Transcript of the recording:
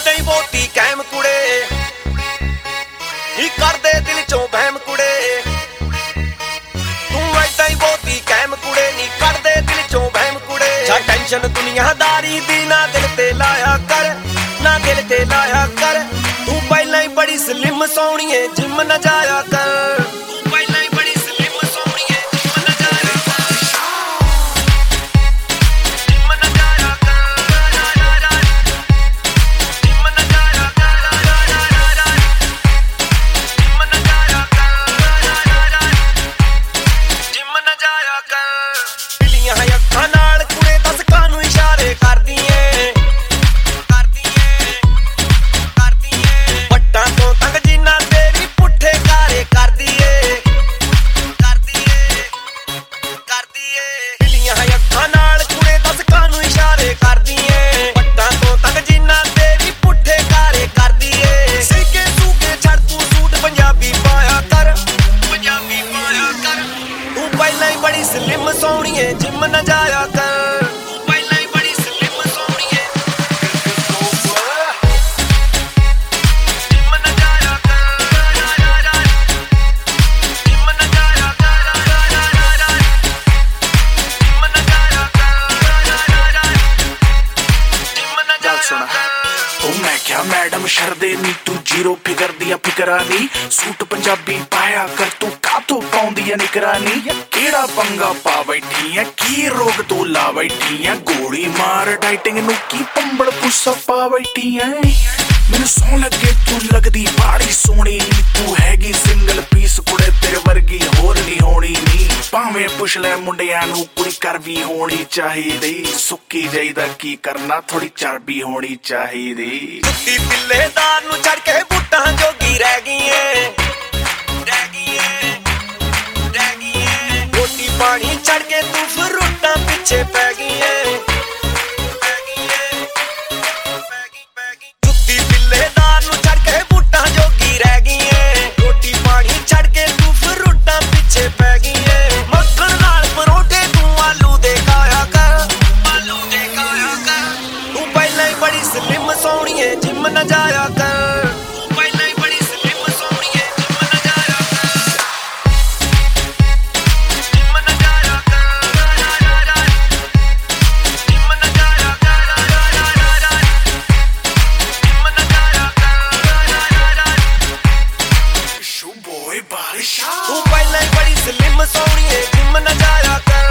ਉੱਤੇ ਬੋਤੀ ਕਾਇਮ ਕੁੜੇ। ਹੀ ਕਰਦੇ ਦਿਲ ਚੋਂ ਵਹਿਮ ਕੁੜੇ। ਤੂੰ ਐਦਾਂ ਹੀ ਬੋਤੀ ਕਾਇਮ ਕੁੜੇ ਨਹੀਂ ਕਰਦੇ ਦਿਲ ਚੋਂ ਵਹਿਮ ਕੁੜੇ। ਛਾ ਟੈਨਸ਼ਨ ਦੁਨੀਆਦਾਰੀ ਦੀ ਨਾ ਦਿਲ ਤੇ ਲਾਇਆ ਕਰ, ਨਾ ਦਿਲ ਤੇ ਲਾਇਆ ਕਰ। ਤੂੰ ਪਹਿਲਾਂ ਹੀ ਬੜੀ ਸਲਿਮ ਸੋਹਣੀਏ ਜਿਮ ਨਾ ਜਾਇਆ ਕਰ। ਸੁਣਾ ਜਾਇਆ ਉਹ ਮੈਂ ਕਿਹਾ, ਮੈਡਮ, ਸ਼ਰਦੇ ਨੀ, ਤੂੰ ਜ਼ੀਰੋ ਫਿਕਰ ਦੀਆਂ ਫਿਕਰਾਂ ਨੀ ਸੂਟ ਪੰਜਾਬੀ ਪਾਇਆ ਕਰ, ਤੂੰ ਕਾਤੋਂ ਪਾਉਂਦੀ ਐ ਨਿਕਰਾਨੀ ਕਿਹੜਾ ਪੰਗਾ ਪਾ ਬੈਠੀ ਐ ਕੀ ਰੋਗ ਤੂੰ ਲਾ ਬੈਠੀ ਐ ਗੋਲੀ ਮਾਰ ਡਾਈਟਿੰਗ ਨੂੰ ਕੀ ਪੰਬੜ ਪੁੱਸਾ ਪਾ ਬੈਠੀ ਐ ਮੈਨੂੰ ਸੌ ਲੱਗੇ ਤੂੰ ਲੱਗਦੀ ਬਾੜੀ ਸੋਹਣੀ ਤੂੰ ਹੈਗੀ ਸਿੰਗਲ ਪੀਸ ਕੁੜੇ ਤੇਰੇ ਵਰਗੀ ਹੋਰ ਨਹੀਂ ਹੋਣੀ ਨੀ। ਭਾਵੇਂ ਪੁੱਛ ਲੈ ਮੁੰਡਿਆਂ ਨੂੰ ਕੁੜੀ ਕਰ ਹੋਣੀ ਚਾਹੀਦੀ, ਸੁੱਕੀ ਜਾਈਦਾ ਕੀ ਕਰਨਾ ਥੋੜੀ ਚਰਬੀ ਹੋਣੀ ਚਾਹੀਦੀ। ਜੁੱਤੀ ਪਿੱਲੇਦਾਰ ਨੂੰ ਛੱਡ ਕੇ ਬੁੱਟਾਂ ਜੋਗੀ ਰਹਿ ਗਈ ਪਿੱਛੇ ਪੈ ਗਈ ਏ ਜੁੱਤੀ ਪਿੱਲੇਦਾਰ ਨੂੰ ਛੱਡ ਕੇ ਬੁੱਟਾਂ ਜੋਗੀ ਰਹਿ ਗਈ ਏ ਰੋਟੀ ਪਾਣੀ ਛੱਡ ਕੇ ਤੂੰ ਫਰੂਟਾਂ ਪਿੱਛੇ ਪੈ ਗਈ ਏ ਮੱਖਣ ਨਾਲ ਪਰੋਟੇ ਤੂੰ ਆਲੂ ਦੇ ਖਾਇਆ ਕਰ। ਆਲੂ ਦੇ ਖਾਇਆ ਕਰ। ਤੂੰ ਪਹਿਲਾਂ ਹੀ ਬੜੀ ਸਲਿਮ ਸੋਹਣੀਏ ਜਿਮ ਨਾ ਜਾਇਆ ਕਰ। ਸ਼ੂ ਬੋਏ ਤੂੰ ਪਹਿਲਾਂ ਬੜੀ ਸਲਿਮ ਸੋਹਣੀਏ ਜਿਮ ਨਾ ਜਾਇਆ ਕਰ।